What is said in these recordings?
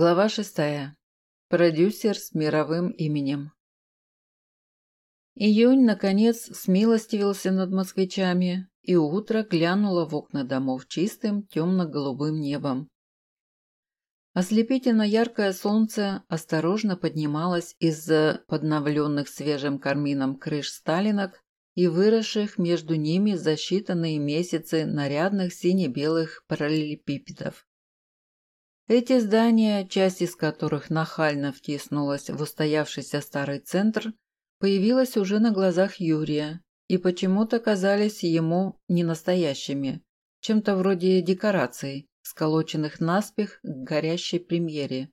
Глава шестая. Продюсер с мировым именем. Июнь, наконец, смилостивился над москвичами, и утро глянуло в окна домов чистым темно-голубым небом. Ослепительно яркое солнце осторожно поднималось из-за подновленных свежим кармином крыш сталинок и выросших между ними за считанные месяцы нарядных сине-белых параллелепипедов. Эти здания, часть из которых нахально втиснулась в устоявшийся старый центр, появилась уже на глазах Юрия и почему-то казались ему ненастоящими, чем-то вроде декораций, сколоченных наспех к горящей премьере.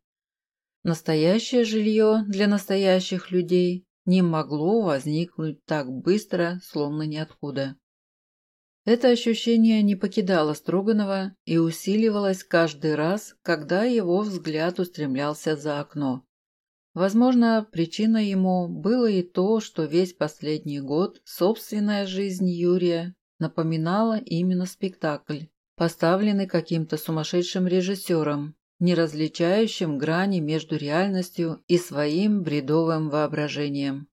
Настоящее жилье для настоящих людей не могло возникнуть так быстро, словно ниоткуда. Это ощущение не покидало Строганова и усиливалось каждый раз, когда его взгляд устремлялся за окно. Возможно, причиной ему было и то, что весь последний год собственная жизнь Юрия напоминала именно спектакль, поставленный каким-то сумасшедшим режиссером, не различающим грани между реальностью и своим бредовым воображением.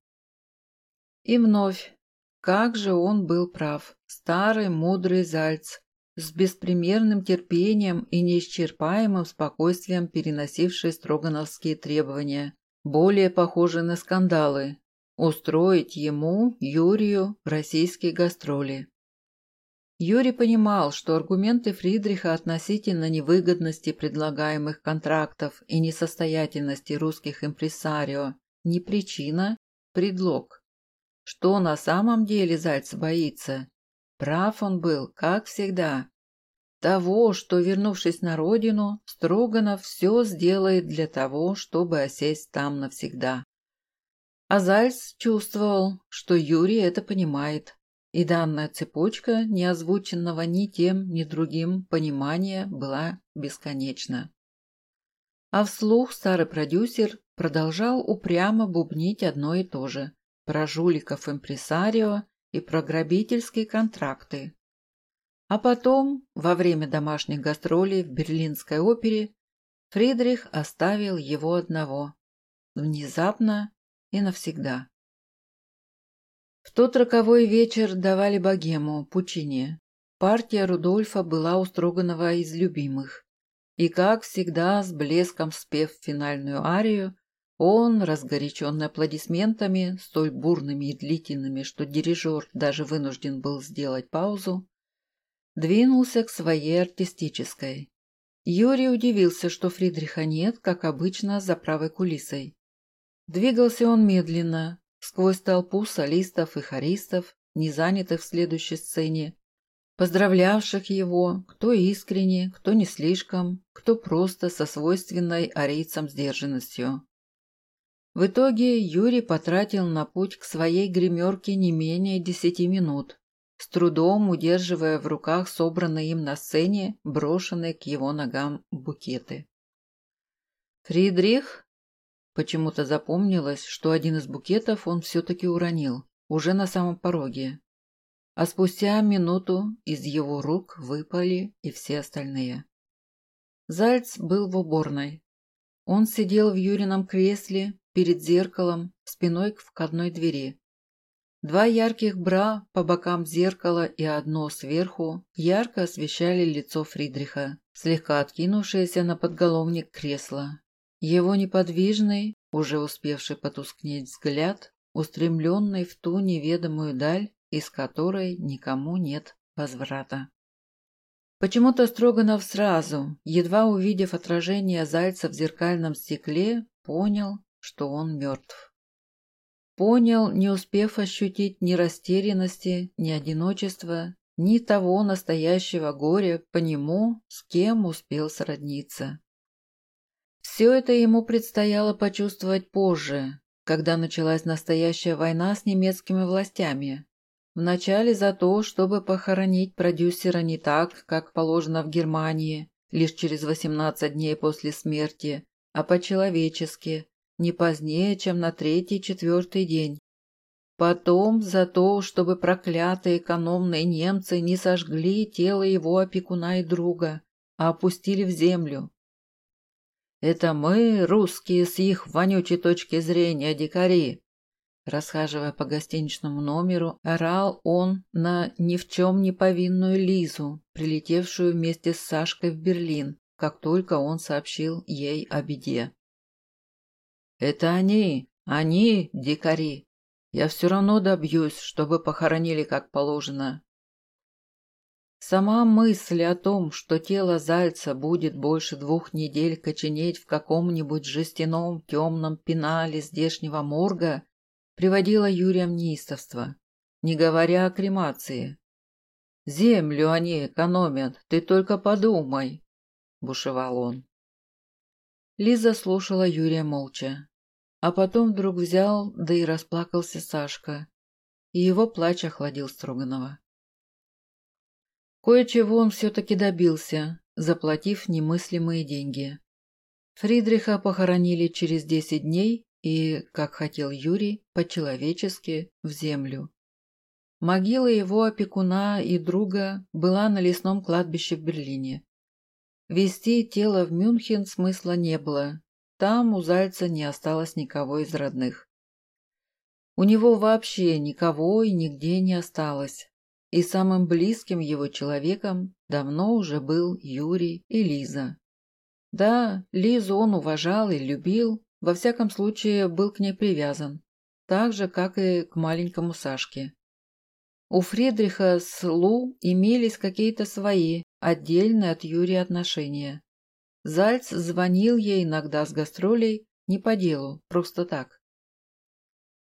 И вновь как же он был прав, старый мудрый Зальц, с беспримерным терпением и неисчерпаемым спокойствием переносивший строгановские требования, более похожие на скандалы, устроить ему, Юрию, российские гастроли. Юрий понимал, что аргументы Фридриха относительно невыгодности предлагаемых контрактов и несостоятельности русских импресарио не причина, предлог. Что на самом деле Зайц боится? Прав он был, как всегда. Того, что, вернувшись на родину, Строганов все сделает для того, чтобы осесть там навсегда. А Зальц чувствовал, что Юрий это понимает, и данная цепочка неозвученного ни тем, ни другим понимания была бесконечна. А вслух старый продюсер продолжал упрямо бубнить одно и то же про жуликов импресарио и про грабительские контракты. А потом, во время домашних гастролей в Берлинской опере, Фридрих оставил его одного. Внезапно и навсегда. В тот роковой вечер давали богему, Пучине. Партия Рудольфа была у Строганова из любимых. И, как всегда, с блеском спев финальную арию, он, разгоряченный аплодисментами, столь бурными и длительными, что дирижер даже вынужден был сделать паузу, двинулся к своей артистической. Юрий удивился, что Фридриха нет, как обычно, за правой кулисой. Двигался он медленно, сквозь толпу солистов и хористов, не занятых в следующей сцене, поздравлявших его, кто искренне, кто не слишком, кто просто со свойственной арийцам сдержанностью. В итоге Юрий потратил на путь к своей гримерке не менее десяти минут, с трудом удерживая в руках собранные им на сцене брошенные к его ногам букеты. «Фридрих?» Почему-то запомнилось, что один из букетов он все-таки уронил, уже на самом пороге. А спустя минуту из его рук выпали и все остальные. Зальц был в уборной. Он сидел в Юрином кресле, перед зеркалом, спиной к входной двери. Два ярких бра по бокам зеркала и одно сверху ярко освещали лицо Фридриха, слегка откинувшееся на подголовник кресла. Его неподвижный, уже успевший потускнеть взгляд, устремленный в ту неведомую даль, из которой никому нет возврата. Почему-то Строганов сразу, едва увидев отражение зайца в зеркальном стекле, понял, что он мертв. Понял, не успев ощутить ни растерянности, ни одиночества, ни того настоящего горя по нему, с кем успел сродниться. Все это ему предстояло почувствовать позже, когда началась настоящая война с немецкими властями. Вначале за то, чтобы похоронить продюсера не так, как положено в Германии, лишь через 18 дней после смерти, а по-человечески, не позднее, чем на третий-четвертый день. Потом за то, чтобы проклятые экономные немцы не сожгли тело его опекуна и друга, а опустили в землю. Это мы, русские, с их вонючей точки зрения дикари. Расхаживая по гостиничному номеру, орал он на ни в чем не повинную Лизу, прилетевшую вместе с Сашкой в Берлин, как только он сообщил ей о беде. «Это они, они, дикари. Я все равно добьюсь, чтобы похоронили как положено. Сама мысль о том, что тело Зальца будет больше двух недель коченеть в каком-нибудь жестяном темном пенале здешнего морга, приводила Юрия в неистовство, не говоря о кремации. «Землю они экономят, ты только подумай», – бушевал он. Лиза слушала Юрия молча. А потом вдруг взял, да и расплакался Сашка. И его плач охладил Строганова. Кое-чего он все-таки добился, заплатив немыслимые деньги. Фридриха похоронили через десять дней и, как хотел Юрий, по-человечески в землю. Могила его опекуна и друга была на лесном кладбище в Берлине. Вести тело в Мюнхен смысла не было, там у Зайца не осталось никого из родных. У него вообще никого и нигде не осталось. И самым близким его человеком давно уже был Юрий и Лиза. Да, Лизу он уважал и любил, во всяком случае был к ней привязан, так же, как и к маленькому Сашке. У Фридриха с Лу имелись какие-то свои, отдельные от Юрия отношения. Зальц звонил ей иногда с гастролей не по делу, просто так.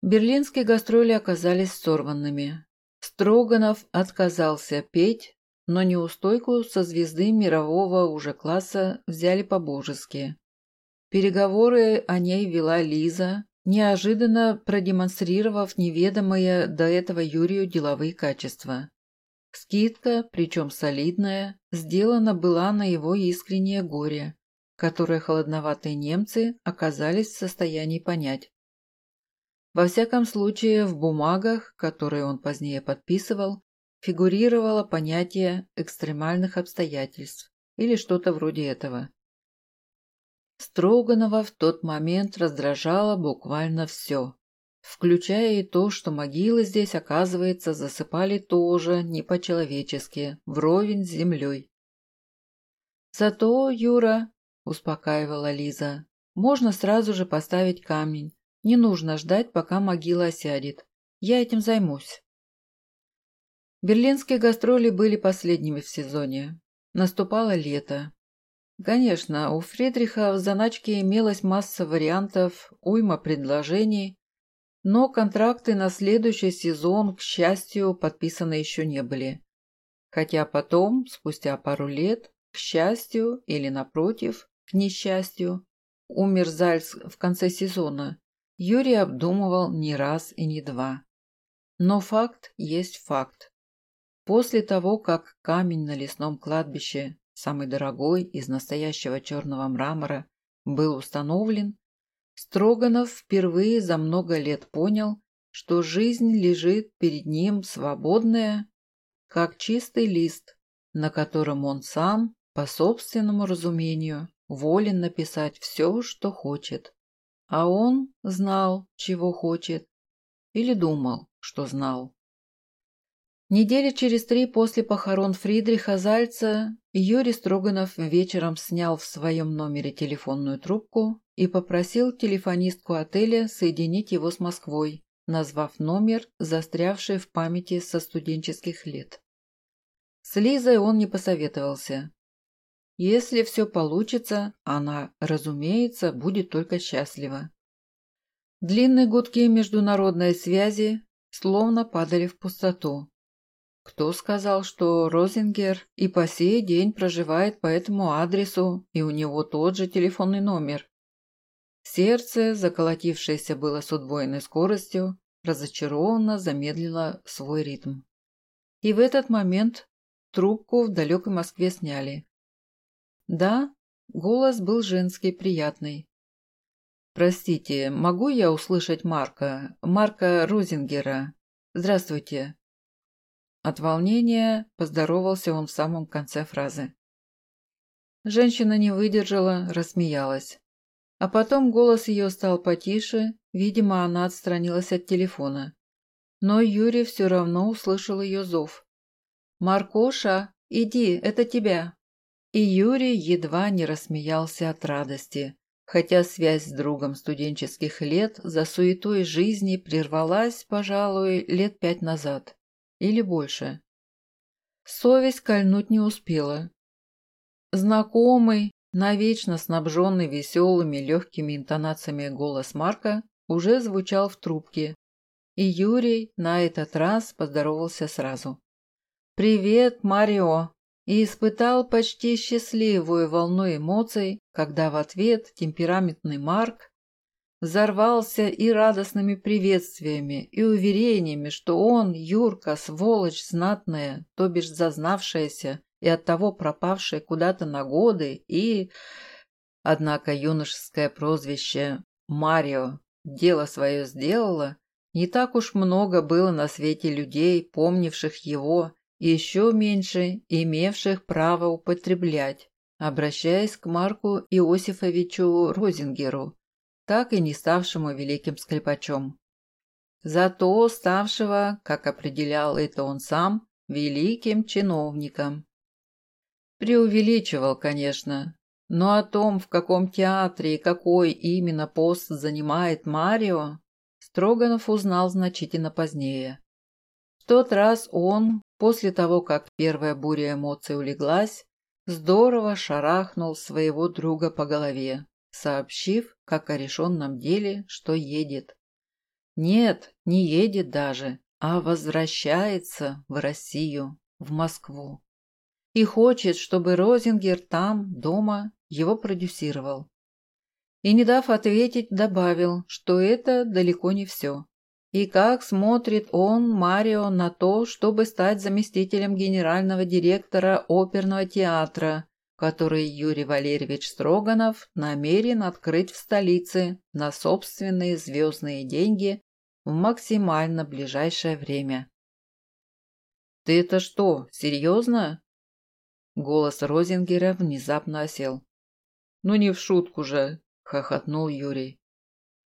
Берлинские гастроли оказались сорванными. Строганов отказался петь, но неустойку со звезды мирового уже класса взяли по-божески. Переговоры о ней вела Лиза, неожиданно продемонстрировав неведомые до этого Юрию деловые качества. Скидка, причем солидная, сделана была на его искреннее горе, которое холодноватые немцы оказались в состоянии понять. Во всяком случае, в бумагах, которые он позднее подписывал, фигурировало понятие экстремальных обстоятельств или что-то вроде этого. Строганова в тот момент раздражало буквально все включая и то, что могилы здесь, оказывается, засыпали тоже не по-человечески, вровень с землей. «Зато, Юра», – успокаивала Лиза, – «можно сразу же поставить камень. Не нужно ждать, пока могила осядет. Я этим займусь». Берлинские гастроли были последними в сезоне. Наступало лето. Конечно, у Фридриха в заначке имелась масса вариантов, уйма предложений, но контракты на следующий сезон, к счастью, подписаны еще не были. Хотя потом, спустя пару лет, к счастью или, напротив, к несчастью, умер Зальц в конце сезона, Юрий обдумывал не раз и не два. Но факт есть факт. После того, как камень на лесном кладбище, самый дорогой из настоящего черного мрамора, был установлен, Строганов впервые за много лет понял, что жизнь лежит перед ним свободная, как чистый лист, на котором он сам, по собственному разумению, волен написать все, что хочет. А он знал, чего хочет, или думал, что знал. Недели через три после похорон Фридриха Зальца Юрий Строганов вечером снял в своем номере телефонную трубку и попросил телефонистку отеля соединить его с Москвой, назвав номер, застрявший в памяти со студенческих лет. С Лизой он не посоветовался. Если все получится, она, разумеется, будет только счастлива. Длинные гудки международной связи словно падали в пустоту. Кто сказал, что Розингер и по сей день проживает по этому адресу, и у него тот же телефонный номер? Сердце, заколотившееся было с удвоенной скоростью, разочарованно замедлило свой ритм. И в этот момент трубку в далекой Москве сняли. Да, голос был женский, приятный. «Простите, могу я услышать Марка? Марка Розингера? Здравствуйте. От волнения поздоровался он в самом конце фразы. Женщина не выдержала, рассмеялась. А потом голос ее стал потише, видимо, она отстранилась от телефона. Но Юрий все равно услышал ее зов. «Маркоша, иди, это тебя!» И Юрий едва не рассмеялся от радости, хотя связь с другом студенческих лет за суетой жизни прервалась, пожалуй, лет пять назад. Или больше. Совесть кольнуть не успела. Знакомый, навечно снабженный веселыми легкими интонациями голос Марка уже звучал в трубке, и Юрий на этот раз поздоровался сразу. «Привет, Марио!» и испытал почти счастливую волну эмоций, когда в ответ темпераментный Марк взорвался и радостными приветствиями, и уверениями, что он, Юрка, сволочь знатная, то бишь зазнавшаяся и оттого пропавшая куда-то на годы, и... Однако юношеское прозвище «Марио» дело свое сделало, не так уж много было на свете людей, помнивших его, и еще меньше имевших право употреблять, обращаясь к Марку Иосифовичу Розингеру, так и не ставшему великим скрипачом. Зато ставшего, как определял это он сам, великим чиновником. Преувеличивал, конечно, но о том, в каком театре и какой именно пост занимает Марио, Строганов узнал значительно позднее. В тот раз он, после того, как первая буря эмоций улеглась, здорово шарахнул своего друга по голове сообщив, как о решенном деле, что едет. Нет, не едет даже, а возвращается в Россию, в Москву. И хочет, чтобы Розингер там, дома, его продюсировал. И, не дав ответить, добавил, что это далеко не все. И как смотрит он, Марио, на то, чтобы стать заместителем генерального директора оперного театра, который Юрий Валерьевич Строганов намерен открыть в столице на собственные звездные деньги в максимально ближайшее время. «Ты это что, серьезно?» Голос Розингера внезапно осел. «Ну не в шутку же!» – хохотнул Юрий.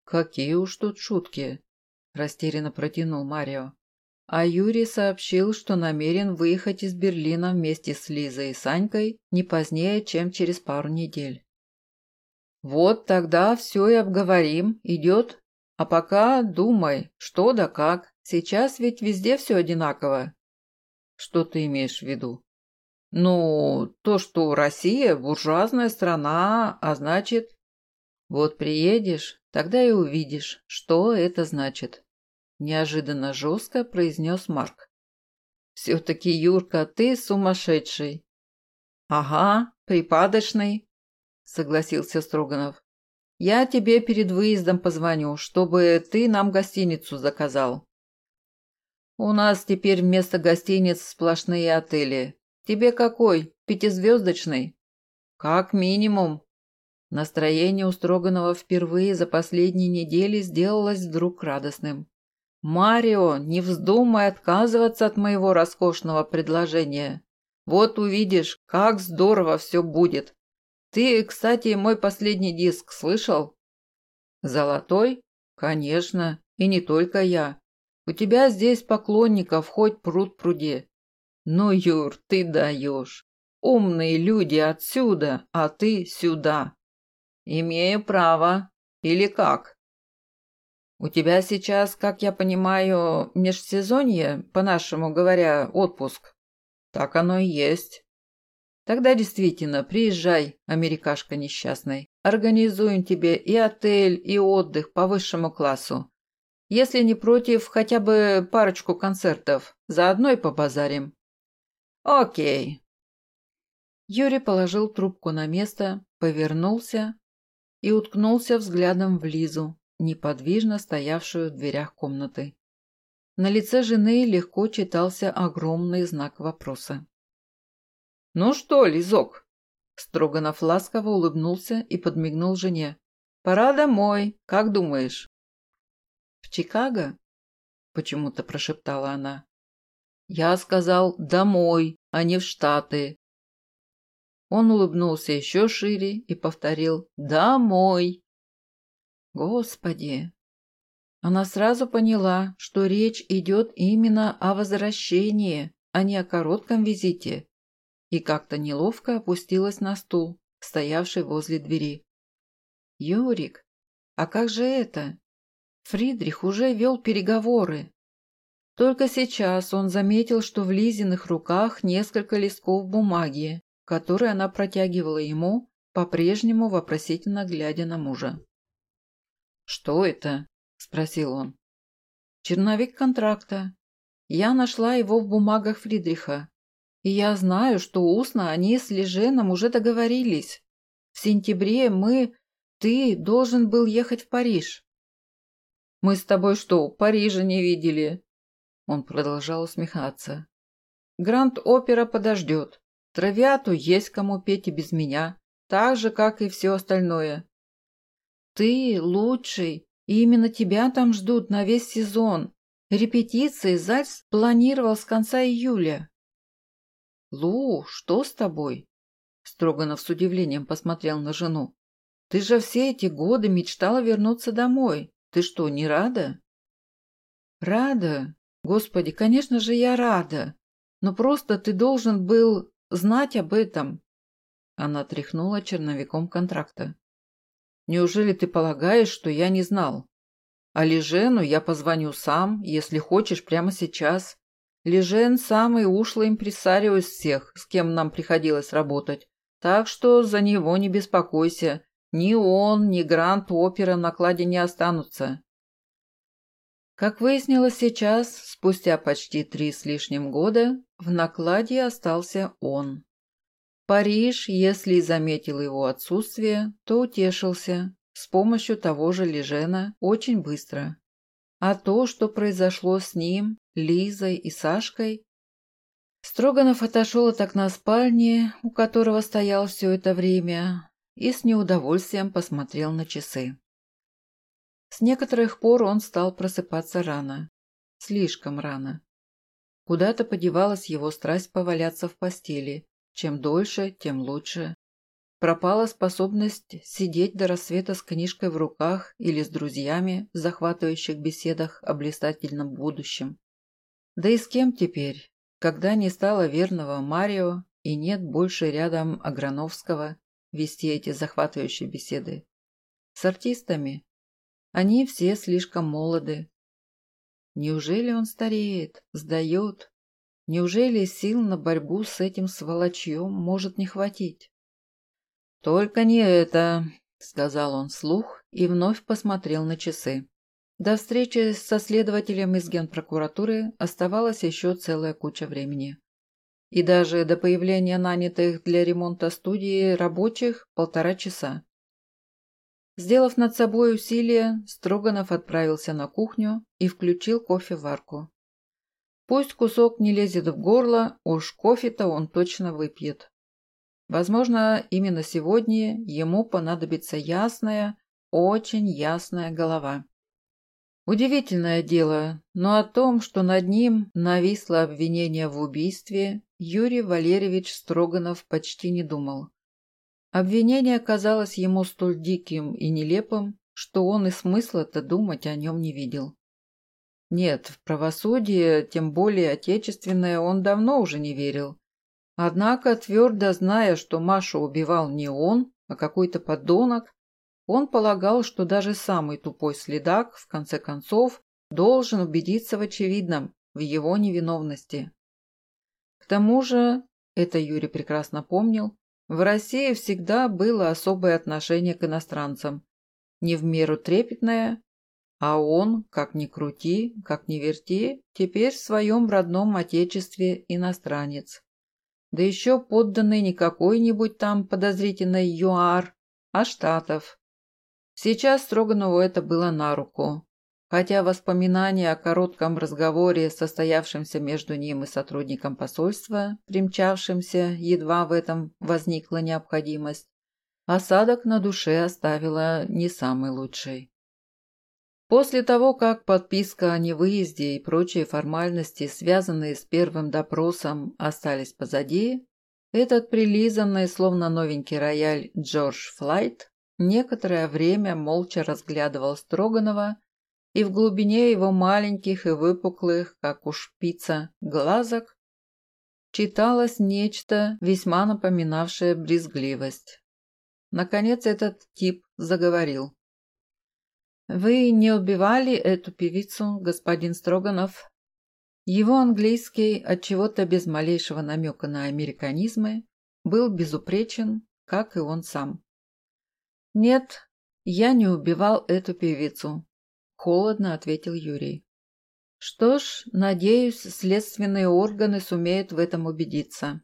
«Какие уж тут шутки!» – растерянно протянул Марио. А Юрий сообщил, что намерен выехать из Берлина вместе с Лизой и Санькой не позднее, чем через пару недель. «Вот тогда все и обговорим. Идет? А пока думай, что да как. Сейчас ведь везде все одинаково». «Что ты имеешь в виду?» «Ну, то, что Россия – буржуазная страна, а значит...» «Вот приедешь, тогда и увидишь, что это значит». Неожиданно жестко произнес Марк. «Все-таки, Юрка, ты сумасшедший!» «Ага, припадочный», — согласился Строганов. «Я тебе перед выездом позвоню, чтобы ты нам гостиницу заказал. У нас теперь вместо гостиниц сплошные отели. Тебе какой? Пятизвездочный?» «Как минимум». Настроение у Строганова впервые за последние недели сделалось вдруг радостным. «Марио, не вздумай отказываться от моего роскошного предложения. Вот увидишь, как здорово все будет. Ты, кстати, мой последний диск слышал?» «Золотой? Конечно, и не только я. У тебя здесь поклонников хоть пруд пруди. Ну, Юр, ты даешь. Умные люди отсюда, а ты сюда. Имею право. Или как?» «У тебя сейчас, как я понимаю, межсезонье, по-нашему говоря, отпуск?» «Так оно и есть». «Тогда действительно, приезжай, америкашка несчастный. Организуем тебе и отель, и отдых по высшему классу. Если не против, хотя бы парочку концертов. Заодно и побазарим». «Окей». Юрий положил трубку на место, повернулся и уткнулся взглядом в Лизу, неподвижно стоявшую в дверях комнаты. На лице жены легко читался огромный знак вопроса. «Ну что, Лизок?» Строганов ласково улыбнулся и подмигнул жене. «Пора домой, как думаешь?» «В Чикаго?» – почему-то прошептала она. «Я сказал «домой», а не в Штаты». Он улыбнулся еще шире и повторил «домой». Господи! Она сразу поняла, что речь идет именно о возвращении, а не о коротком визите, и как-то неловко опустилась на стул, стоявший возле двери. «Юрик, а как же это? Фридрих уже вел переговоры. Только сейчас он заметил, что в Лизиных руках несколько листков бумаги, которые она протягивала ему, по-прежнему вопросительно глядя на мужа. «Что это?» – спросил он. «Черновик контракта. Я нашла его в бумагах Фридриха. И я знаю, что устно они с Леженом уже договорились. В сентябре мы... Ты должен был ехать в Париж». «Мы с тобой что, Парижа не видели?» Он продолжал усмехаться. «Гранд-опера подождет. Травиату есть кому петь и без меня, так же, как и все остальное. Ты лучший, и именно тебя там ждут на весь сезон. Репетиции Зальц планировал с конца июля». «Лу, что с тобой?» Строганов с удивлением посмотрел на жену. «Ты же все эти годы мечтала вернуться домой. Ты что, не рада?» «Рада? Господи, конечно же, я рада. Но просто ты должен был знать об этом. Она тряхнула черновиком контракта. Неужели ты полагаешь, что я не знал? А Лежену я позвоню сам, если хочешь, прямо сейчас. Лежен самый ушлый импресарио из всех, с кем нам приходилось работать. Так что за него не беспокойся. Ни он, ни Грант Опера в накладе не останутся. Как выяснилось сейчас, спустя почти три с лишним года, в накладе остался он. Париж, если и заметил его отсутствие, то утешился с помощью того же Лежена очень быстро. А то, что произошло с ним, Лизой и Сашкой... Строганов отошел от окна спальни, у которого стоял все это время, и с неудовольствием посмотрел на часы. С некоторых пор он стал просыпаться рано. Слишком рано. Куда-то подевалась его страсть поваляться в постели. Чем дольше, тем лучше. Пропала способность сидеть до рассвета с книжкой в руках или с друзьями в захватывающих беседах о блистательном будущем. Да и с кем теперь, когда не стало верного Марио и нет больше рядом Аграновского вести эти захватывающие беседы? С артистами? Они все слишком молоды. Неужели он стареет, сдает? Неужели сил на борьбу с этим сволочьем может не хватить? «Только не это», — сказал он вслух и вновь посмотрел на часы. До встречи со следователем из генпрокуратуры оставалась еще целая куча времени. И даже до появления нанятых для ремонта студии рабочих полтора часа. Сделав над собой усилие, Строганов отправился на кухню и включил кофе в варку. Пусть кусок не лезет в горло, уж кофе-то он точно выпьет. Возможно, именно сегодня ему понадобится ясная, очень ясная голова. Удивительное дело, но о том, что над ним нависло обвинение в убийстве, Юрий Валерьевич Строганов почти не думал. Обвинение казалось ему столь диким и нелепым, что он и смысла-то думать о нем не видел. Нет, в правосудие, тем более отечественное, он давно уже не верил. Однако, твердо зная, что Машу убивал не он, а какой-то подонок, он полагал, что даже самый тупой следак, в конце концов, должен убедиться в очевидном, в его невиновности. К тому же, это Юрий прекрасно помнил, в России всегда было особое отношение к иностранцам. Не в меру трепетное, а он, как ни крути, как ни верти, теперь в своем родном отечестве иностранец. Да еще подданный не какой-нибудь там подозрительный ЮАР, а Штатов. Сейчас Строганову это было на руку. Хотя воспоминания о коротком разговоре, состоявшемся между ним и сотрудником посольства, примчавшимся, едва в этом возникла необходимость, осадок на душе оставила не самый лучший. После того, как подписка о невыезде и прочие формальности, связанные с первым допросом, остались позади, этот прилизанный, словно новенький рояль Джордж Флайт некоторое время молча разглядывал Строганова, и в глубине его маленьких и выпуклых, как у шпица, глазок читалось нечто, весьма напоминавшее брезгливость. Наконец этот тип заговорил. «Вы не убивали эту певицу, господин Строганов?» Его английский, от чего то без малейшего намека на американизмы, был безупречен, как и он сам. «Нет, я не убивал эту певицу», – холодно ответил Юрий. «Что ж, надеюсь, следственные органы сумеют в этом убедиться».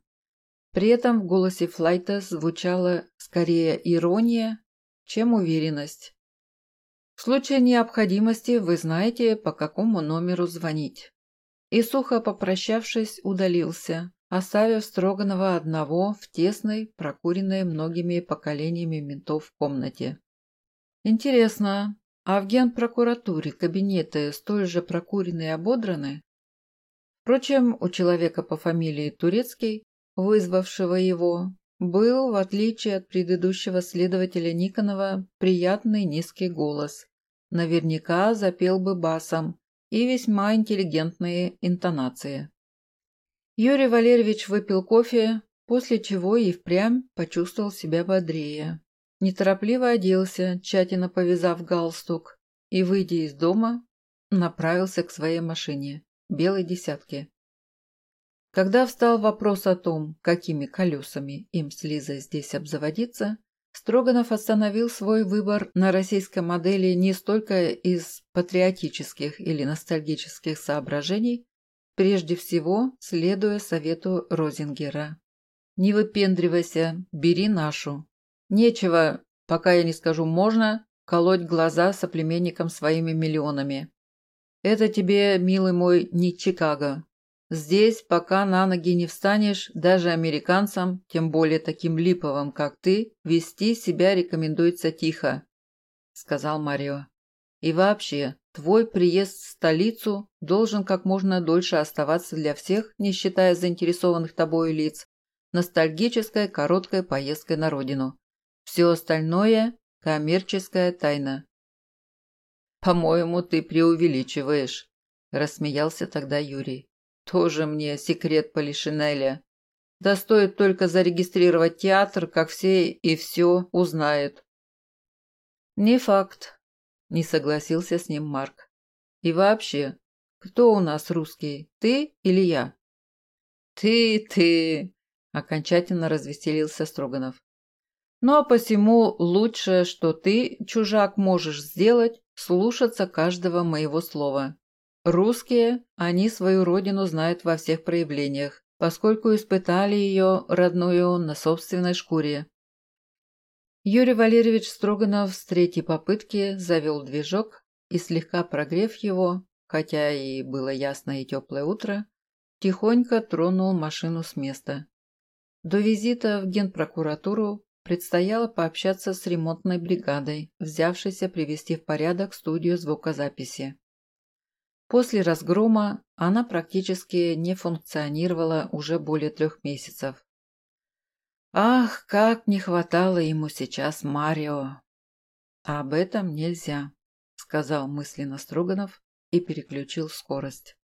При этом в голосе Флайта звучала скорее ирония, чем уверенность. В случае необходимости вы знаете, по какому номеру звонить. И сухо попрощавшись, удалился, оставив Строганова одного в тесной, прокуренной многими поколениями ментов комнате. Интересно, а в генпрокуратуре кабинеты столь же прокуренные и ободраны? Впрочем, у человека по фамилии Турецкий, вызвавшего его, был, в отличие от предыдущего следователя Никонова, приятный низкий голос. Наверняка запел бы басом и весьма интеллигентные интонации. Юрий Валерьевич выпил кофе, после чего и впрямь почувствовал себя бодрее. Неторопливо оделся, тщательно повязав галстук, и, выйдя из дома, направился к своей машине, белой десятке. Когда встал вопрос о том, какими колесами им с Лизой здесь обзаводиться, Строганов остановил свой выбор на российской модели не столько из патриотических или ностальгических соображений, Прежде всего, следуя совету Розингера. «Не выпендривайся, бери нашу. Нечего, пока я не скажу «можно», колоть глаза соплеменникам своими миллионами. Это тебе, милый мой, не Чикаго. Здесь, пока на ноги не встанешь, даже американцам, тем более таким липовым, как ты, вести себя рекомендуется тихо», — сказал Марио. «И вообще, Твой приезд в столицу должен как можно дольше оставаться для всех, не считая заинтересованных тобою лиц, ностальгической короткой поездкой на родину. Все остальное – коммерческая тайна. «По-моему, ты преувеличиваешь», – рассмеялся тогда Юрий. «Тоже мне секрет Полишинеля. Да стоит только зарегистрировать театр, как все и все узнают». «Не факт», не согласился с ним Марк. И вообще, кто у нас русский, ты или я? Ты, ты, окончательно развеселился Строганов. Ну а посему лучшее, что ты, чужак, можешь сделать, слушаться каждого моего слова. Русские, они свою родину знают во всех проявлениях, поскольку испытали ее, родную, на собственной шкуре. Юрий Валерьевич Строганов с третьей попытки завел движок и, слегка прогрев его, хотя и было ясное и теплое утро, тихонько тронул машину с места. До визита в генпрокуратуру предстояло пообщаться с ремонтной бригадой, взявшейся привести в порядок студию звукозаписи. После разгрома она практически не функционировала уже более трех месяцев. Ах, как не хватало ему сейчас Марио! Об этом нельзя, сказал мысленно Строганов и переключил скорость.